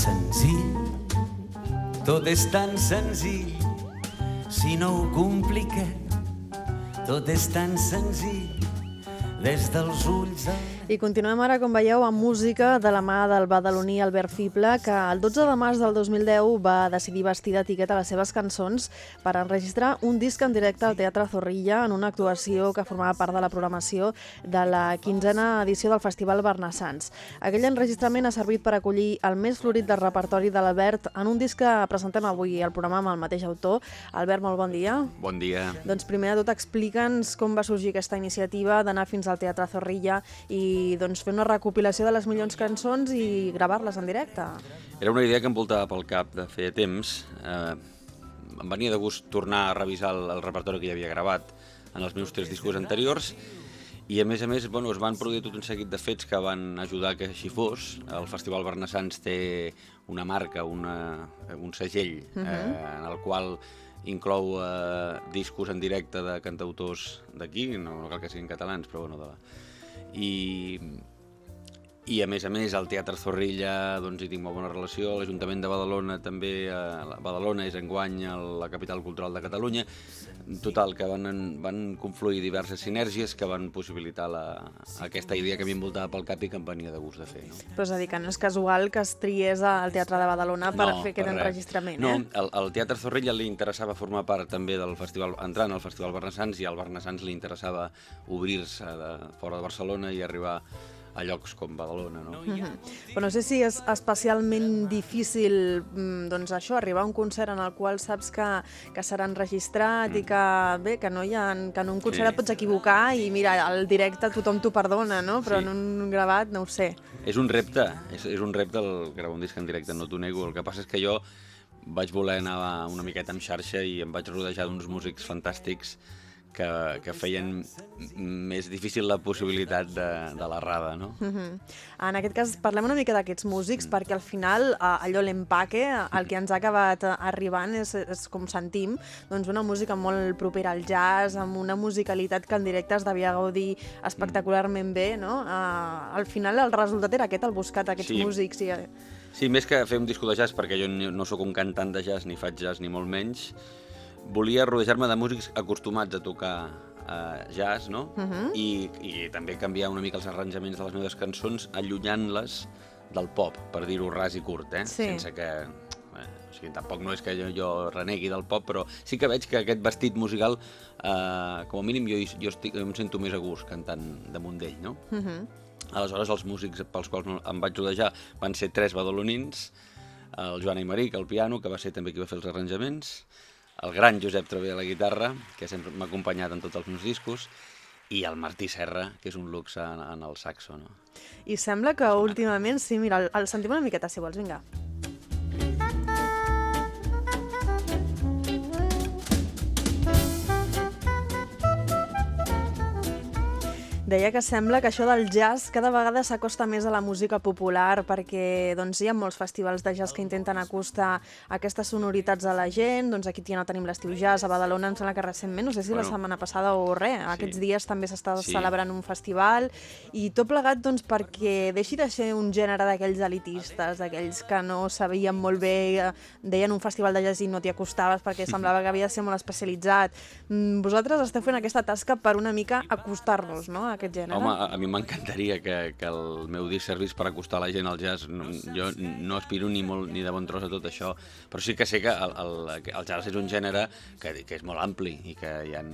senzill, tot és tan senzill, si no ho compliquem, tot és tan senzill, des dels ulls del I continuem ara, com veieu, amb música de la mà del badaloní Albert Fible, que el 12 de març del 2010 va decidir vestir d'etiqueta les seves cançons per enregistrar un disc en directe al Teatre Zorrilla en una actuació que formava part de la programació de la quinzena edició del Festival Bernassans. Aquell enregistrament ha servit per acollir el més florit del repertori de l'Albert en un disc que presentem avui al programa amb el mateix autor. Albert, molt bon dia. Bon dia. Doncs primer de tot explica'ns com va sorgir aquesta iniciativa d'anar fins al Teatre Zorrilla i doncs, fer una recopilació de les millors cançons i gravar-les en directe. Era una idea que em voltava pel cap de fer temps. Eh, em venia de gust tornar a revisar el, el repertori que ja havia gravat en els meus tres discos anteriors i a més a més bueno, es van produir tot un seguit de fets que van ajudar que així fos. El Festival Bernassans té una marca, una, un segell, uh -huh. eh, en el qual inclou eh, discos en directe de cantautors d'aquí, no, no cal que siguin catalans, però bueno, de la, i, a més a més al Teatre Zorrilla doncs, hi tinc molt bona relació, l'Ajuntament de Badalona també, eh, Badalona és enguany la capital cultural de Catalunya, total, que van, van confluir diverses sinergies que van possibilitar la, aquesta idea que a mi em voltava pel cap i que em venia de gust de fer. No? Però és a dir, que no és casual que es triés al Teatre de Badalona per no, fer aquest per enregistrament, no, eh? No, al, al Teatre Zorrilla li interessava formar part també del festival, entrar en el Festival Bernassans i al Bernassans li interessava obrir-se fora de Barcelona i arribar a llocs com Badalona, no? Mm -hmm. Però no sé si és especialment difícil mm, doncs això, arribar a un concert en el qual saps que, que serà enregistrat mm. i que, bé, que, no hi ha, que en un concert sí. et pots equivocar i mira, al directe tothom t'ho perdona, no? Però Sí. en un gravat no ho sé. És un repte, és, és un repte el gravar un disc en directe, no t'ho nego. El que passa és que jo vaig voler anar una miqueta amb xarxa i em vaig rodejar d'uns músics fantàstics que, que feien més difícil la possibilitat de, de l'errada, no? Mm -hmm. En aquest cas, parlem una mica d'aquests músics, mm. perquè al final eh, allò l'empaque, el que ens ha acabat eh, arribant és, és com sentim, doncs una música molt propera al jazz, amb una musicalitat que en directe es devia gaudir espectacularment bé, no? Uh, al final el resultat era aquest, el buscat aquests Sí. músics. I, Sí, més que fer un disco de jazz, perquè jo no sóc un cantant de jazz, ni faig jazz, ni molt menys, volia rodejar-me de músics acostumats a tocar eh, jazz, no? Uh -huh. I, I també canviar una mica els arranjaments de les meves cançons, allunyant-les del pop, per dir-ho ras i curt, eh? Sí. Sense que... Eh, o sigui, tampoc no és que jo, jo renegui del pop, però sí que veig que aquest vestit musical, eh, com a mínim, jo, jo estic, em sento més a gust cantant damunt d'ell, no? uh -huh. Aleshores, els músics pels quals em vaig rodejar van ser tres badalonins, el Joan Aymeric al piano, que va ser també qui va fer els arranjaments, el gran Josep Travé a la guitarra, que sempre m'ha acompanyat en tots els meus discos, i el Martí Serra, que és un luxe en, en el saxo. No? I sembla que últimament, sí, mira, el, el sentim una miqueta, si vols, vinga. Deia que sembla que això del jazz cada vegada s'acosta més a la música popular perquè doncs, hi ha molts festivals de jazz que intenten acostar aquestes sonoritats a la gent. Doncs aquí ja no tenim l'estiu jazz, a Badalona em sembla que recentment, no sé si bueno, la setmana passada o res, aquests sí. dies també s'està Sí. celebrant un festival i tot plegat doncs, perquè deixi de ser un gènere d'aquells elitistes, d'aquells que no sabien molt bé, eh, deien un festival de jazz i no t'hi acostaves perquè semblava que havia de ser molt especialitzat. Mm, Vosaltres esteu fent aquesta tasca per una mica acostar-nos no, a aquest gènere? Home, a, a mi m'encantaria que, que el meu disc servís per acostar la gent al jazz. No, jo no aspiro ni molt ni de bon tros a tot això, però sí que sé que el, el, el jazz és un gènere que, que és molt ampli i que hi ha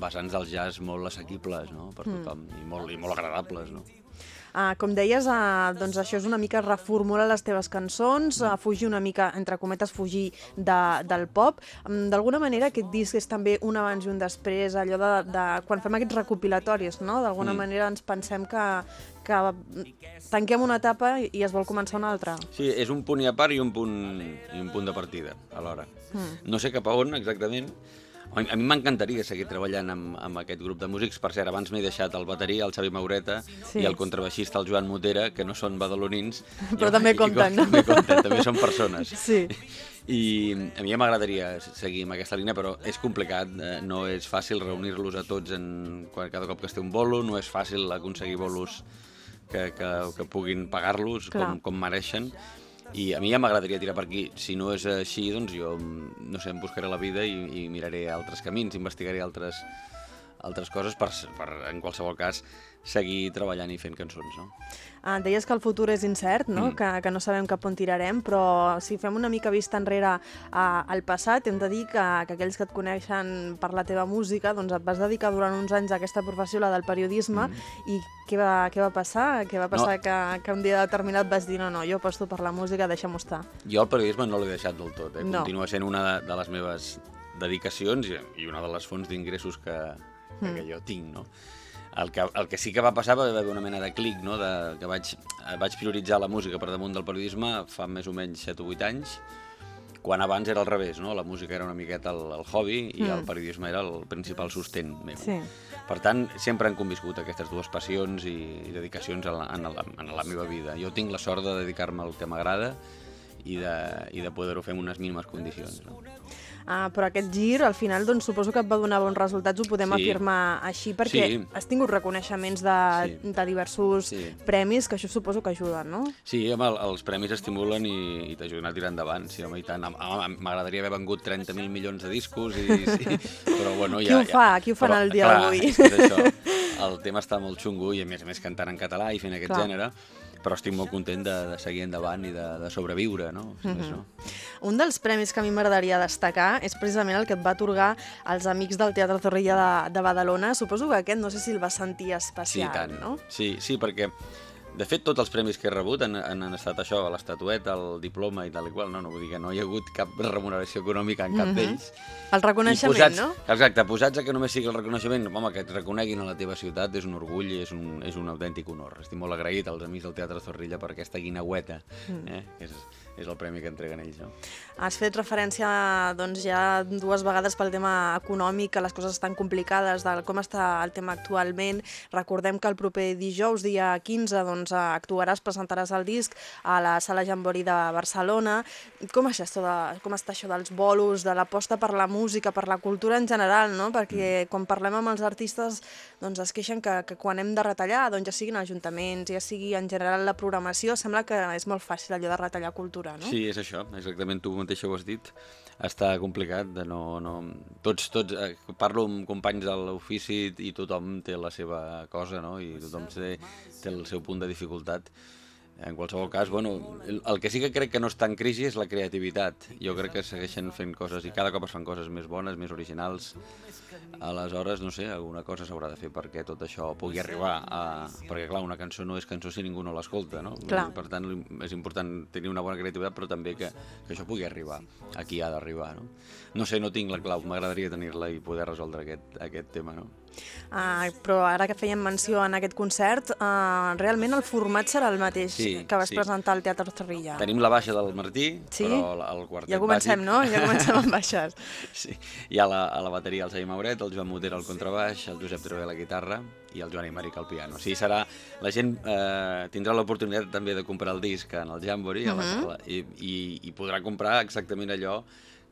vessants del jazz molt assequibles no? per tothom i, molt, i molt agradables. No? Uh, com deies, uh, doncs això és una mica reformular les teves cançons, uh, fugir una mica, entre cometes, fugir de, del pop. Um, D'alguna manera aquest disc és també un abans i un després, allò de, de quan fem aquests recopilatoris, no? D'alguna Mm. manera ens pensem que, que tanquem una etapa i es vol començar una altra. Sí, és un punt i a part i un punt, i un punt de partida, alhora. Mm. No sé cap a on exactament. A mi- m'encantaria seguir treballant amb, amb aquest grup de músics. Per cert, abans m'he deixat el bateria, el Xavi Maureta, Sí. i el contrabaixista, el Joan Motera, que no són badalonins. Però també i- compten, i, no? També compten, també són persones. Sí. I a mi ja m'agradaria seguir amb aquesta línia, però és complicat, eh, no és fàcil reunir-los a tots en, cada cop que es té un bolo, no és fàcil aconseguir bolos que, que, que puguin pagar-los com, com mereixen, i a mi ja m'agradaria tirar per aquí. Si no és així, doncs jo, mm, no sé, em buscaré la vida i, i miraré altres camins, investigaré altres, altres coses per, per, en qualsevol cas, seguir treballant i fent cançons, no? Ah, deies que el futur és incert, no? Mm. Que, que no sabem cap on tirarem, però si fem una mica vista enrere ah, al passat, hem de dir que, que aquells que et coneixen per la teva música, doncs et vas dedicar durant uns anys a aquesta professió, la del periodisme, Mm. i què va, què va passar? Què va passar No. que, que un dia determinat vas dir no, no, jo aposto per la música, deixa'm-ho estar. Jo el periodisme no l'he deixat del tot, eh? No. continua sent una de, de les meves dedicacions i, i una de les fonts d'ingressos que, que, que jo tinc, no? El que, el que sí que va passar va haver una mena de clic, no? de, que vaig, vaig prioritzar la música per damunt del periodisme fa més o menys 7 o 8 anys, quan abans era al revés, no? la música era una miqueta el, el hobby i el periodisme era el principal sostén meu. Sí. Per tant, sempre han conviscut aquestes dues passions i, i dedicacions en la, en, la, en la meva vida. Jo tinc la sort de dedicar-me al que m'agrada i de, i de poder-ho fer en unes mínimes condicions. No? Ah, però aquest gir, al final, doncs, suposo que et va donar bons resultats, ho podem Sí. afirmar així, perquè Sí. has tingut reconeixements de, Sí. de diversos Sí. premis, que això suposo que ajuden, no? Sí, home, el- els premis estimulen i, i t'ajuden a tirar endavant, sí, home, i tant. M'agradaria haver vengut 30.000 milions de discos, i, sí, però bueno, Qui ja... ho fa? Ja, Qui ho fa en però, el dia d'avui? El tema està molt xungo i a més a més cantant en català i fent aquest Clar. gènere, però estic molt content de, de seguir endavant i de, de sobreviure, no? Si més no? Un dels premis que a mi m'agradaria destacar és precisament el que et va atorgar als amics del Teatre Zorrilla de, de Badalona. Suposo que aquest no sé si el va sentir especial, sí, tant. no? Sí, sí, perquè de fet tots els premis que he rebut han, han, han estat això, l'estatueta, el diploma i tal i qual, no? no vull dir que no hi ha hagut cap remuneració econòmica en cap d'ells. El reconeixement, I posats, no? Exacte, posats a que només sigui el reconeixement, home, que et reconeguin a la teva ciutat és un orgull i és un, és un autèntic honor. Estic molt agraït als amics del Teatre Zorrilla per aquesta guineueta, Mm. eh? que és, és el premi que entreguen ells. No? Has fet referència doncs, ja dues vegades pel tema econòmic, que les coses estan complicades, de com està el tema actualment. Recordem que el proper dijous, dia 15, doncs, actuaràs, presentaràs el disc a la Sala Jambori de Barcelona. Com, és això de, com està això dels bolos, de l'aposta per la música, per la cultura en general, no? Perquè quan parlem amb els artistes doncs es queixen que, que quan hem de retallar, doncs ja siguin ajuntaments, ja sigui en general la programació, sembla que és molt fàcil allò de retallar cultura, no? Sí, és això, exactament, tu mateixa ho has dit. Està complicat, de no, no... Tots, tots, eh, parlo amb companys de l'ofici i tothom té la seva cosa, no? I tothom té, té el seu punt de dificultat. En qualsevol cas, bueno, el, que sí que crec que no està en crisi és la creativitat. Jo crec que segueixen fent coses i cada cop es fan coses més bones, més originals. Aleshores, no sé, alguna cosa s'haurà de fer perquè tot això pugui arribar a... Perquè, clar, una cançó no és cançó si ningú no l'escolta, no? Clar. Per tant, és important tenir una bona creativitat, però també que, que això pugui arribar a qui ha d'arribar, no? No sé, no tinc la clau, m'agradaria tenir-la i poder resoldre aquest, aquest tema, no? Uh, però ara que fèiem menció en aquest concert, uh, realment el format serà el mateix Sí, que vas sí. presentar al Teatre Torrilla. Tenim la baixa del Martí, Sí? però el, quartet Ja comencem, bàsic... no? Ja comencem amb baixes. Sí. Hi ha la, a la bateria el Xavi Mauret, el Joan Motera al contrabaix, el Josep Trové a la guitarra i el Joan Imaric al piano. O sigui, serà, la gent eh, tindrà l'oportunitat també de comprar el disc en el Jamboree a la sala, i, i, i podrà comprar exactament allò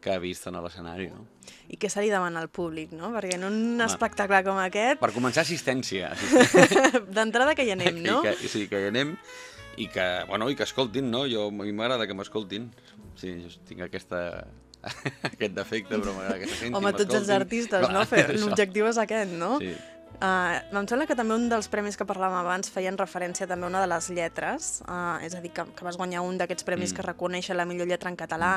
que ha vist en l'escenari. No? I què se li demana al públic, no? Perquè en un espectacle com aquest, Per començar, assistència. assistència d'entrada que hi anem, no? I que, sí, que hi anem i que, bueno, i que escoltin, no? Jo, a mi m'agrada que m'escoltin. Sí, jo tinc aquesta, aquest defecte, però m'agrada que se sentin, Home, tots els artistes, Clar, no? Fer- això. L'objectiu és aquest, no? Sí. Uh, em sembla que també un dels premis que parlàvem abans feien referència també a una de les lletres, uh, és a dir, que, que vas guanyar un d'aquests premis mm. que reconeixen la millor lletra en català.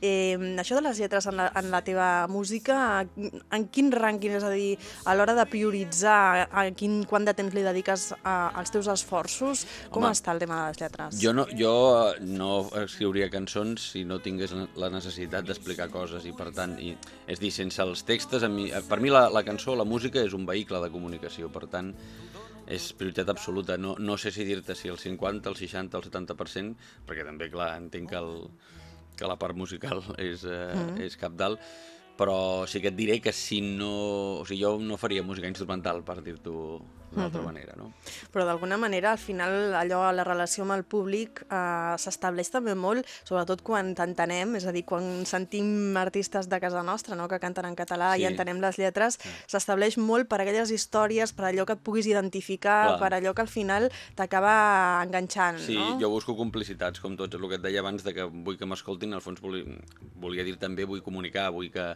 Eh, això de les lletres en la, en la teva música, en quin rànquing, és a dir, a l'hora de prioritzar a quin, quant de temps li dediques a, als teus esforços, com Home, està el tema de les lletres? Jo no, jo no escriuria cançons si no tingués la necessitat d'explicar coses i per tant, i, és dir, sense els textos, a mi, per mi la, la cançó, la música és un vehicle de comunicació, per tant és prioritat absoluta. No, no sé si dir-te si el 50, el 60, el 70%, perquè també, clar, entenc que, el, que la part musical és, eh, mm. és cap dalt, però sí que et diré que si no... O sigui, jo no faria música instrumental, per dir-t'ho d'una altra manera, no? Però d'alguna manera, al final, allò, la relació amb el públic eh, s'estableix també molt, sobretot quan t'entenem, és a dir, quan sentim artistes de casa nostra, no?, que canten en català Sí. i entenem les lletres, s'estableix molt per aquelles històries, per allò que et puguis identificar, Clar. per allò que al final t'acaba enganxant, Sí, no? jo busco complicitats, com tots, el que et deia abans, de que vull que m'escoltin, al fons volia, volia dir també, vull comunicar, vull que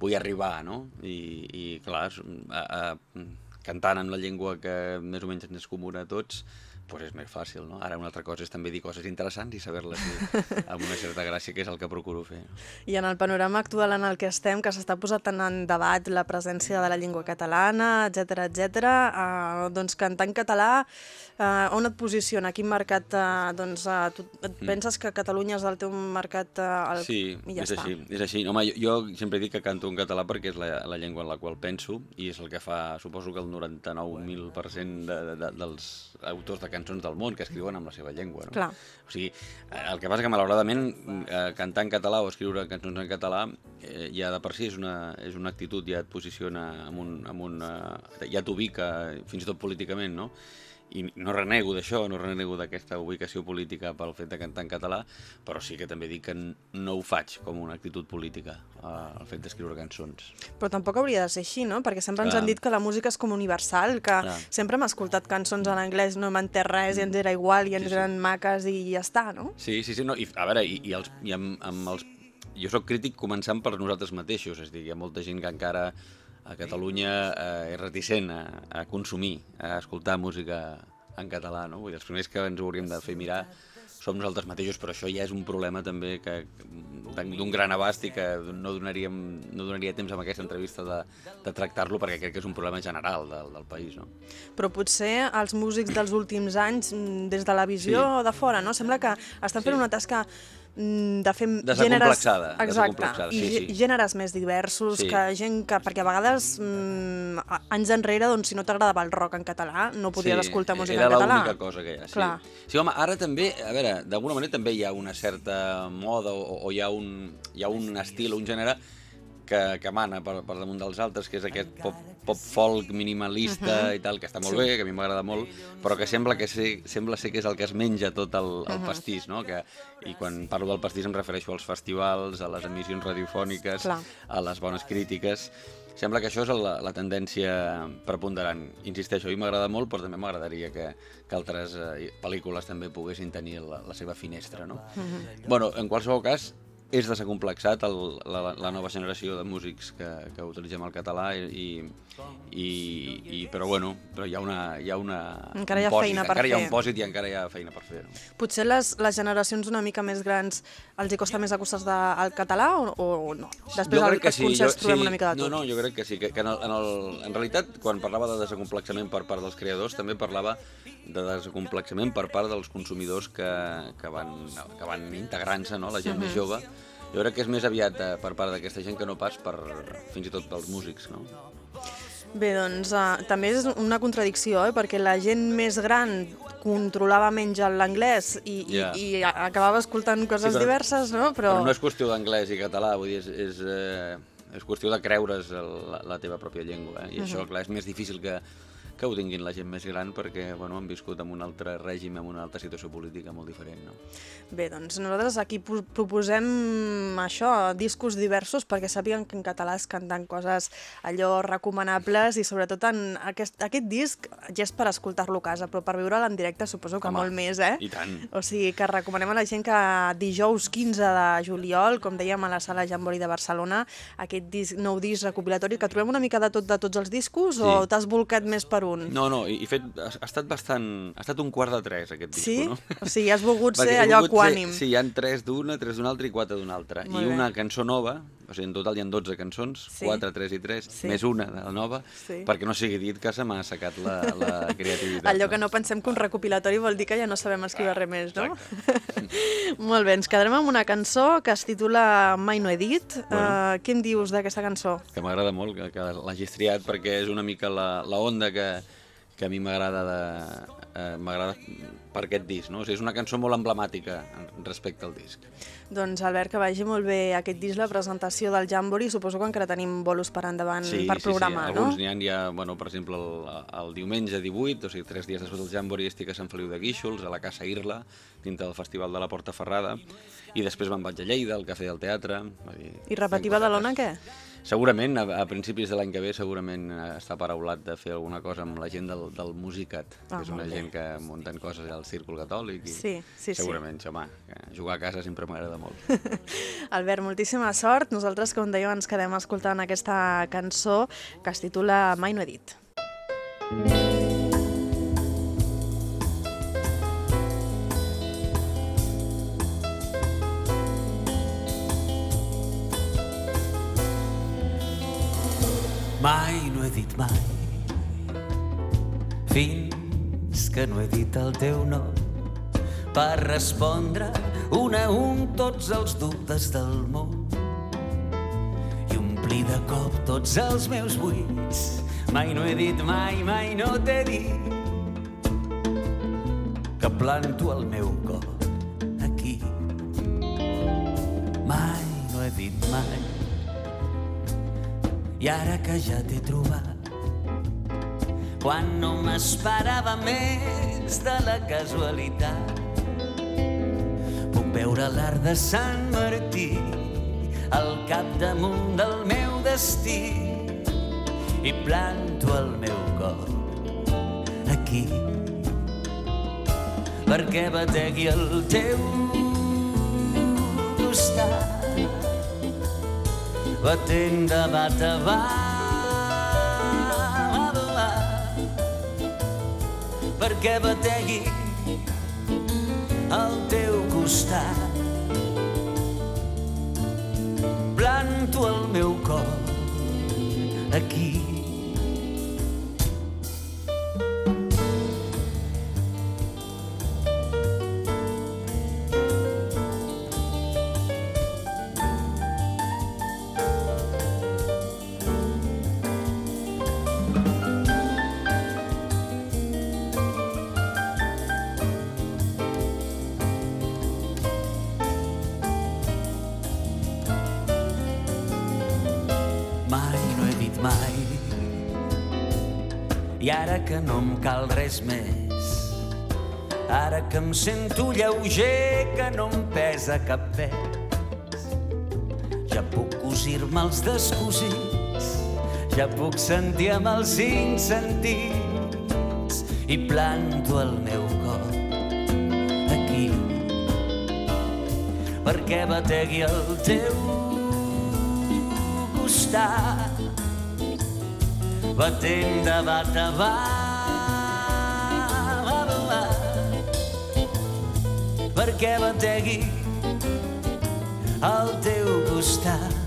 vull arribar, no? I, i clar, a, a, cantant en la llengua que més o menys ens és comuna a tots, doncs és més fàcil, no? Ara una altra cosa és també dir coses interessants i saber-les amb una certa gràcia, que és el que procuro fer. I en el panorama actual en el que estem, que s'està posant tant en debat la presència de la llengua catalana, etc etc, eh, doncs cantar en català, eh, on et posiciona? A quin mercat? Eh, doncs, eh, tu et penses que Catalunya és el teu mercat? Eh, el... Mm. Sí, i ja és està. així, és així. Home, jo, jo sempre dic que canto en català perquè és la, la llengua en la qual penso i és el que fa, suposo que el 99.000% de, de, de, dels autors de cançons del món que escriuen en la seva llengua, no? Clar. O sigui, eh, el que passa que malauradament eh, cantar en català o escriure cançons en català eh, ja de per si és una, és una actitud, ja et posiciona amb un, amb una, ja t'ubica fins i tot políticament, no? I no renego d'això, no renego d'aquesta ubicació política pel fet de cantar en català, però sí que també dic que no ho faig com una actitud política, eh, el fet d'escriure cançons. Però tampoc hauria de ser així, no? Perquè sempre ens Clar. han dit que la música és com universal, que Clar. sempre hem escoltat cançons en anglès, no hem entès res i ens era igual i ens Sí, sí. eren maques i ja està, no? Sí, sí, sí, no, i a veure, i, i, els, i amb, amb els... Jo sóc crític començant per nosaltres mateixos, és a dir, hi ha molta gent que encara a Catalunya eh, és reticent a, a consumir, a escoltar música en català, no? Vull dir, els primers que ens ho hauríem de fer mirar som nosaltres mateixos, però això ja és un problema també que d'un gran abast i que no, donaríem, no donaria temps amb aquesta entrevista de, de tractar-lo perquè crec que és un problema general del, del país, no? Però potser els músics dels últims anys, mm, des de la visió Sí. de fora, no? Sembla que estan fent Sí. una tasca de fer gèneres... Exacte, desacomplexada, i sí, gè- sí. gèneres més diversos, Sí. que gent que... Perquè a vegades, mm, anys enrere, doncs, si no t'agradava el rock en català, no podies escoltar música era en català. l'única cosa que hi ha. Sí. Sí, home, ara també, a veure, d'alguna manera també hi ha una certa moda o, o hi, ha un, hi ha un estil, un gènere que, que mana per, per damunt dels altres, que és aquest pop, pop folk minimalista i tal, que està molt Sí. bé, que a mi m'agrada molt, però que sembla que ser, sembla ser que és el que es menja tot el, el pastís, no? Que, I quan parlo del pastís em refereixo als festivals, a les emissions radiofòniques, Clar. a les bones crítiques. Sembla que això és la, la tendència preponderant. Insisteixo, a mi m'agrada molt, però també m'agradaria que, que altres eh, pel·lícules també poguessin tenir la, la seva finestra, no? bueno, en qualsevol cas, és desacomplexat el, la, la nova generació de músics que, que utilitzem el català i, i, i però bueno, però hi ha una, hi ha una Encara hi ha pòsit, feina per encara hi ha fer. un pòsit i encara hi ha feina per fer. No? Potser les, les generacions una mica més grans els hi costa més acostar-se al català o, o no? Després al, als concerts trobem una mica de tot. No, no, jo crec que sí. Que, que en, el, en, el, en realitat, quan parlava de desacomplexament per part dels creadors, també parlava de desacomplexament per part dels consumidors que, que van, que van integrant-se, no? la gent més jove. Jo crec que és més aviat eh, per part d'aquesta gent que no pas per, fins i tot pels músics, no? Bé, doncs uh, també és una contradicció, eh? perquè la gent més gran controlava menys l'anglès i, Ja. i, i acabava escoltant coses però- diverses, no? Però, Però no és qüestió d'anglès i català, vull dir, és, és, eh, és qüestió de creure's el, la, la teva pròpia llengua. Eh? I això, clar, és més difícil que, que ho tinguin la gent més gran perquè bueno, han viscut en un altre règim, en una altra situació política molt diferent. No? Bé, doncs nosaltres aquí pro- proposem això, discos diversos, perquè sàpiguen que en català es canten coses allò recomanables i sobretot en aquest, aquest disc ja és per escoltar-lo a casa, però per viure'l en directe suposo que Home, molt més, eh? i tant. O sigui que recomanem a la gent que dijous 15 de juliol, com dèiem a la sala Jambori de Barcelona, aquest disc, nou disc recopilatori, que trobem una mica de tot de tots els discos Sí. o t'has volcat més per un? No, no, i, i fet, ha, ha estat bastant... Ha estat un quart de tres, aquest Sí? disco, no? O sigui, has volgut ser allò ser- equànim. Sí, hi han tres d'una, tres d'una altra i quatre d'una altra. Molt I bé. una cançó nova, o sigui, en total hi ha 12 cançons, Sí. quatre, tres i tres, Sí. més una de la nova, Sí. perquè no sigui dit que se m'ha assecat la, la creativitat. Allò que no pensem que un recopilatori vol dir que ja no sabem escriure res més, no? Molt bé, ens quedarem amb una cançó que es titula Mai no he dit. Bueno. Uh, què em dius d'aquesta cançó? que m'agrada molt que, que l'hagis triat perquè és una mica la, la onda que, que a mi m'agrada de eh, m'agrada per aquest disc, no? O sigui, és una cançó molt emblemàtica respecte al disc. Doncs Albert, que vagi molt bé aquest disc, la presentació del Jambori, suposo que encara tenim bolos per endavant sí, per programar, sí, sí. no? Alguns n'hi ha, ja, bueno, per exemple, el, el diumenge 18, o sigui, tres dies després del Jambori, estic a Sant Feliu de Guíxols, a la Casa Irla, dintre del Festival de la Porta Ferrada, i després me'n vaig a Lleida, al Cafè del Teatre... Dir, I repetir Badalona, què? Segurament, a, a principis de l'any que ve, segurament eh, està paraulat de fer alguna cosa amb la gent del, del Musicat, Ah, que és una gent que munten coses al Círcul Catòlic. I Sí, sí, segurament, sí. home, jugar a casa sempre m'agrada molt. Albert, moltíssima sort. Nosaltres, com dèieu, ens quedem escoltant aquesta cançó que es titula Mai no he dit. Mai no he dit mai fins que no he dit el teu nom per respondre un a un tots els dubtes del món i omplir de cop tots els meus buits. Mai no he dit mai, mai no t'he dit que planto el meu cor aquí. Mai no he dit mai i ara que ja t'he trobat quan no m'esperava més de la casualitat puc veure l'art de Sant Martí al capdamunt del meu destí i planto el meu cor aquí perquè bategui el teu costat batent de bat a perquè bategui al teu costat? Planto el meu cor aquí mai. I ara que no em cal res més ara que em sento lleuger que no em pesa cap pes ja puc cosir-me els descosits ja puc sentir amb els cinc sentits i planto el meu cor aquí perquè bategui el teu costat batent de bat a bat perquè bategui al teu costat